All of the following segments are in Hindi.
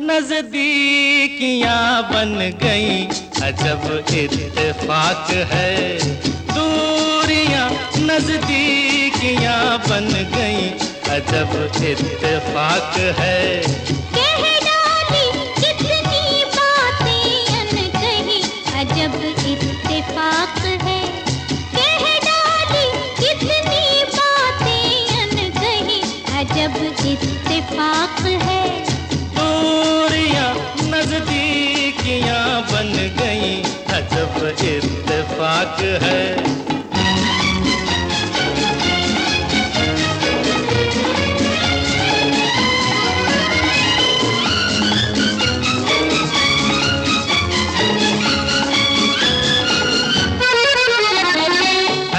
नजदीकियाँ बन गई। अजब इत्तेफाक है। दूरियाँ नजदीकियाँ बन गई। अजब इत्तेफाक है। है।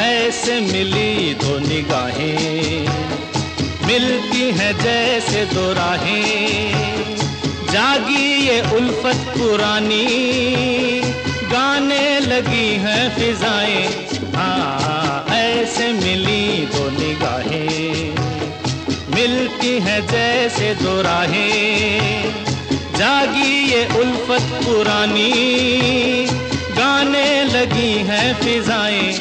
ऐसे मिली दो निगाहें, मिलती हैं जैसे दो राहें। जागी ये उल्फत पुरानी, गाने लगी हैं फिजाएँ। हाँ ऐसे मिली दो निगाहें। मिलती हैं जैसे दो राहें। जागी ये उल्फत पुरानी। गाने लगी हैं फिजाएँ।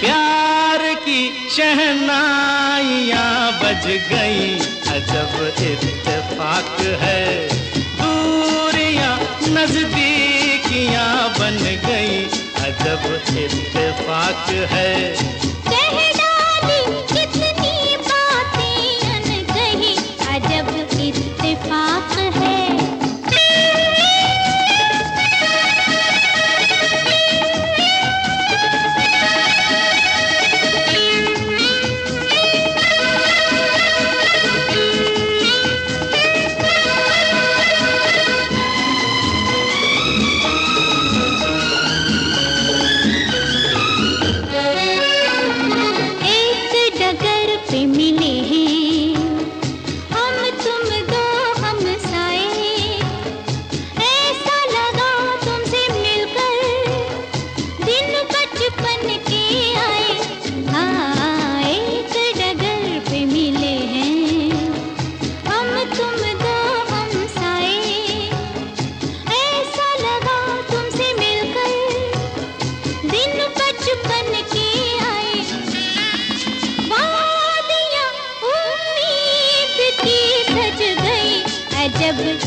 प्यार की शहनाइयाँ बज गई। अजब इत्तेफाक है। दूरियाँ नजदीकियाँ है।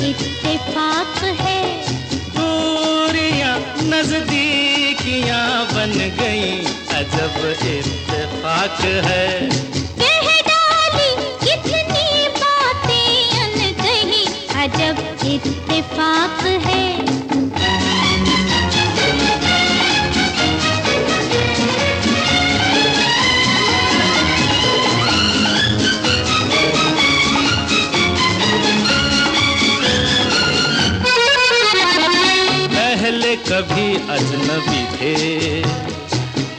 इत्तेफाक है। दूरियाँ नजदीकियाँ बन गई। अजब इत्तेफाक है। कभी अजनबी थे।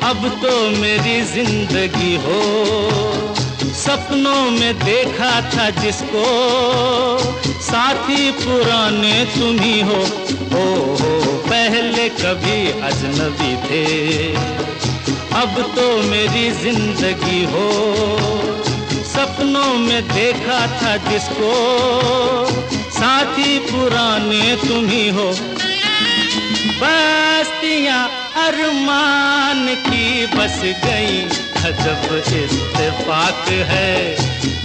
अब तो मेरी ज़िंदगी हो। सपनों में देखा था जिसको। साथी पुराने तुम ही हो। ओ हो, पहले कभी अजनबी थे। अब तो मेरी ज़िंदगी हो। सपनों में देखा था जिसको। साथी पुराने तुम ही हो। बस्तियाँ अरमान की बस गई। अजब इत्तेफाक है।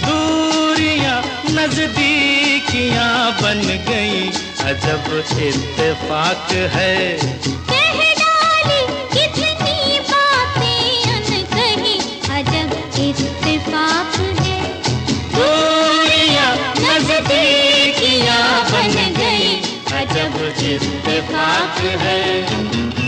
दूरियाँ नजदीकियाँ बन गई। अजब इत्तेफाक है। जब जिस पे बात है।